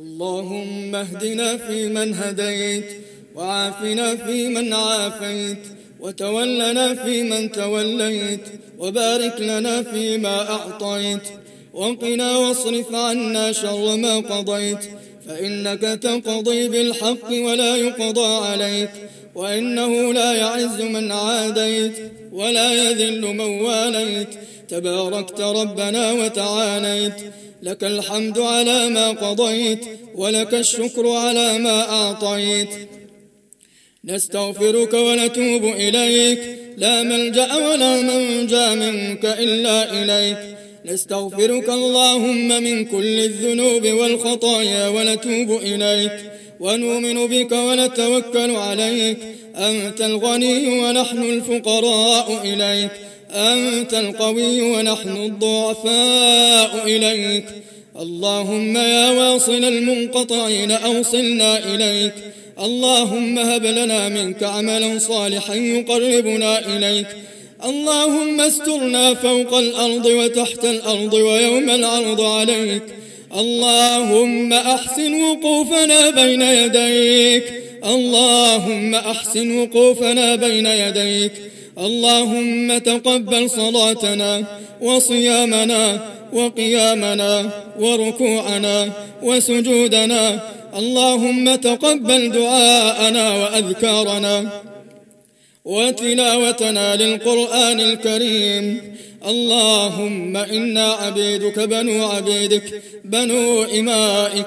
اللهم اهدنا فيمن هديت وعافنا فيمن عافيت وتولنا فيمن توليت وبارك لنا فيما أعطيت وقنا واصرف عنا شر ما قضيت فإنك تقضي بالحق ولا يقضى عليك وإنه لا يعز من عاديت ولا يذل من واليت. تباركت ربنا وتعاليت. لك الحمد على ما قضيت ولك الشكر على ما أعطيت. نستغفرك ونتوب إليك. لا ملجأ ولا منجأ منك إلا إليك. نستغفرك اللهم من كل الذنوب والخطايا ونتوب إليك. ونؤمن بك ونتوكل عليك. أنت الغني ونحن الفقراء إليك. أنت القوي ونحن الضعفاء إليك. اللهم يا واصل المنقطعين أوصلنا إليك. اللهم هب لنا منك عملا صالحا يقربنا إليك. اللهم استرنا فوق الأرض وتحت الأرض ويوم العرض عليك. اللهم أحسن وقوفنا بين يديك. اللهم أحسن وقوفنا بين يديك. اللهم تقبل صلاتنا وصيامنا وقيامنا وركوعنا وسجودنا. اللهم تقبل دعاءنا وأذكارنا وتلاوتنا للقرآن الكريم. اللهم إنا عبيدك بنو عبيدك بنو إمائك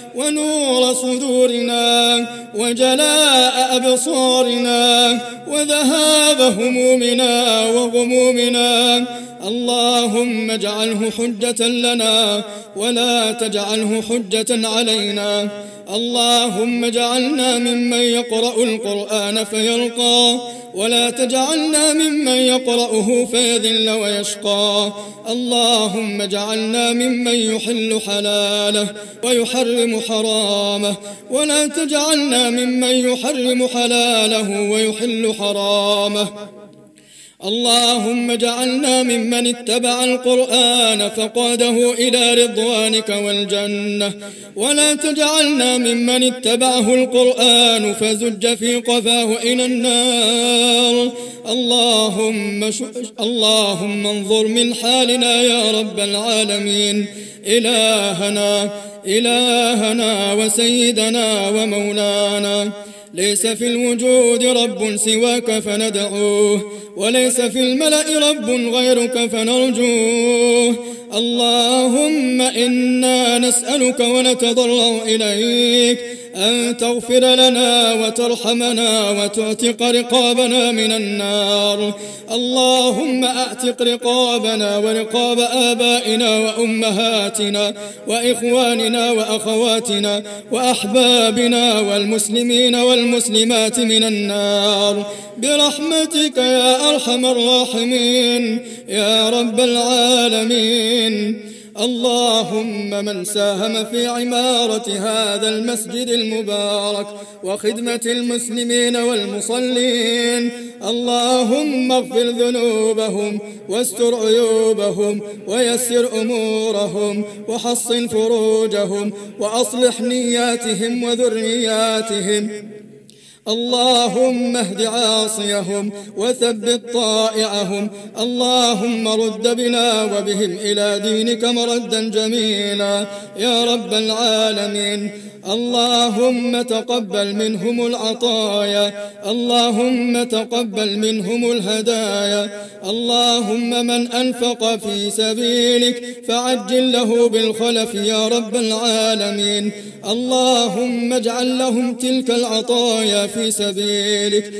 ونور صدورنا وجلاء أبصارنا وذهاب همومنا وغمومنا. اللهم اجعله حجة لنا ولا تجعله حجة علينا. اللهم اجعلنا ممن يقرأ القرآن فيلقى. ولا تجعلنا ممن يقرأه فيذل ويشقى. اللهم اجعلنا ممن يحل حلاله ويحرم حرامه. ولا تجعلنا ممن يحرم حلاله ويحل حرامه. اللهم اجعلنا ممن اتبع القرآن فقاده إلى رضوانك والجنة. ولا تجعلنا ممن اتبعه القرآن فزج في قفاه إلى النار. اللهم. اللهم انظر من حالنا يا رب العالمين. إلهنا إلهنا وسيدنا ومولانا. ليس في الوجود رب سواك فندعوه وليس في الملأ رب غيرك فنرجوه. اللهم إنا نسألك ونتضرع إليك أن تغفر لنا وترحمنا وتعتق رقابنا من النار. اللهم أعتق رقابنا ورقاب آبائنا وأمهاتنا وإخواننا وأخواتنا وأحبابنا والمسلمين والمسلمات من النار. برحمتك يا أرحم الراحمين يا رب العالمين. اللهم من ساهم في عمارة هذا المسجد المبارك وخدمة المسلمين والمصلين. اللهم اغفر ذنوبهم واستر عيوبهم ويسر أمورهم وحصن فروجهم وأصلح نياتهم وذرياتهم. اللهم اهد عاصيهم وثبت طائعهم. اللهم رد بنا وبهم إلى دينك مردا جميلا. يا رب العالمين. اللهم تقبل منهم العطايا اللهم تقبل منهم الهدايا. اللهم من أنفق في سبيلك فعجل له بالخلف يا رب العالمين. اللهم اجعل لهم تلك العطايا في سبيلك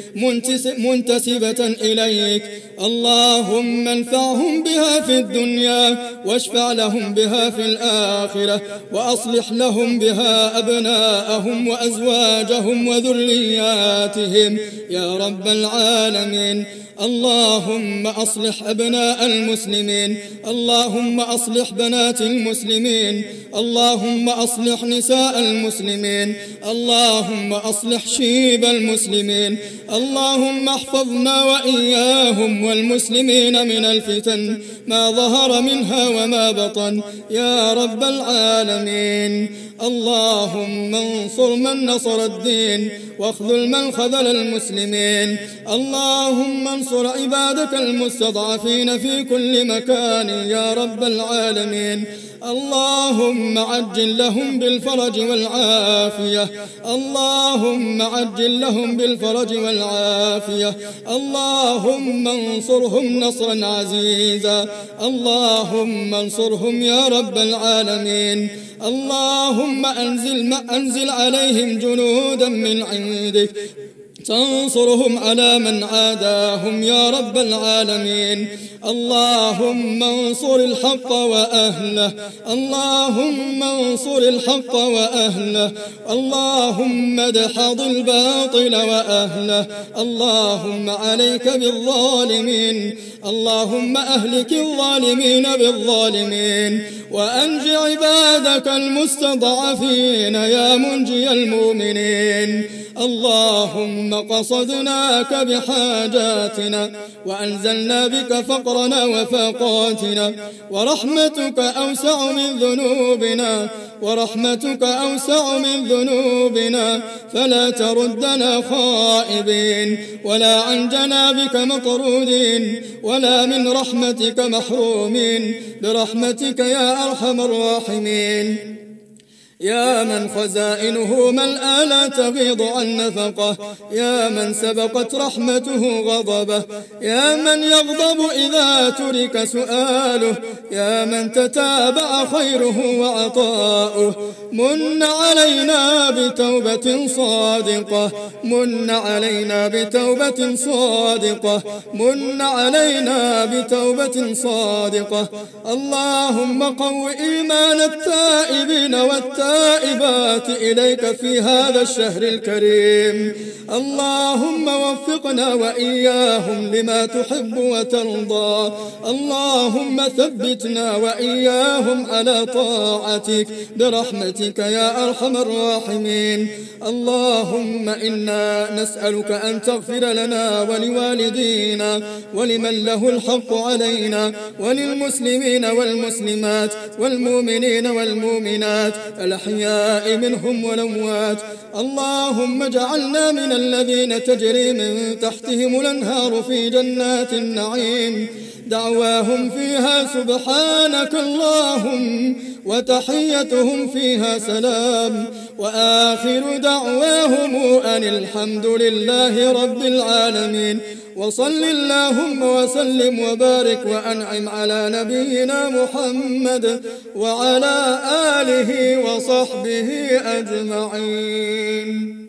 منتسبة إليك. اللهم انفعهم بها في الدنيا واشفع لهم بها في الآخرة وأصلح لهم بها أبدا. أبناءهم وأزواجهم وذرياتهم. يا رب العالمين اللهم أصلح أبناء المسلمين اللهم أصلح بنات المسلمين اللهم أصلح نساء المسلمين اللهم أصلح شيب المسلمين اللهم احفظنا وإياهم والمسلمين من الفتن ما ظهر منها وما بطن. يا رب العالمين اللهم انصر من نصر الدين واخذل من خذل المسلمين. اللهم انصر عبادك المستضعفين في كل مكان يا رب العالمين. اللهم عجل لهم بالفرج والعافية. اللهم عجل لهم بالفرج والعافية. اللهم انصرهم نصرا عزيزا. اللهم انصرهم يا رب العالمين. اللهم أنزل, ما أنزل عليهم جنودا من عندك. تنصرهم على من عاداهم يا رب العالمين. اللهم انصر الحق وأهله. اللهم انصر الحق وأهله. اللهم ادحض الباطل وأهله. اللهم عليك بالظالمين. اللهم أهلك الظالمين بالظالمين. وأنج عبادك المستضعفين يا منجي المؤمنين. اللهم قصدناك بحاجاتنا وأنزلنا بك فقرنا وفاقاتنا ورحمتك أوسع من ذنوبنا ورحمتك أوسع من ذنوبنا فلا تردنا خائبين ولا عن جنابك مطرودين ولا من رحمتك محرومين برحمتك يا أرحم الراحمين يا من خزائنه ملأى لا تغيض عن نفقه. يا من سبقت رحمته غضبه. يا من يغضب إذا ترك سؤاله. يا من تتابع خيره وعطاؤه. من علينا بتوبة صادقة. من علينا بتوبة صادقة. من علينا بتوبة صادقة. اللهم قو إيمان التائبين والتائبين. التائبات إليك في هذا الشهر الكريم. اللهم وفقنا وإياهم لما تحب وترضى. اللهم ثبتنا وإياهم على طاعتك برحمتك يا أرحم الراحمين. اللهم إنا نسألك أن تغفر لنا ولوالدينا ولمن له الحق علينا وللمسلمين والمسلمات والمؤمنين والمؤمنات. الأحياء منهم والأموات اللهم اجعلنا من الذين تجري من تحتهم الأنهار في جنات النعيم. دعواهم فيها سبحانك اللهم وتحيتهم فيها سلام. وآخر دعواهم أن الحمد لله رب العالمين. وصل اللهم وسلم وبارك وأنعم على نبينا محمد وعلى آله وصحبه أجمعين.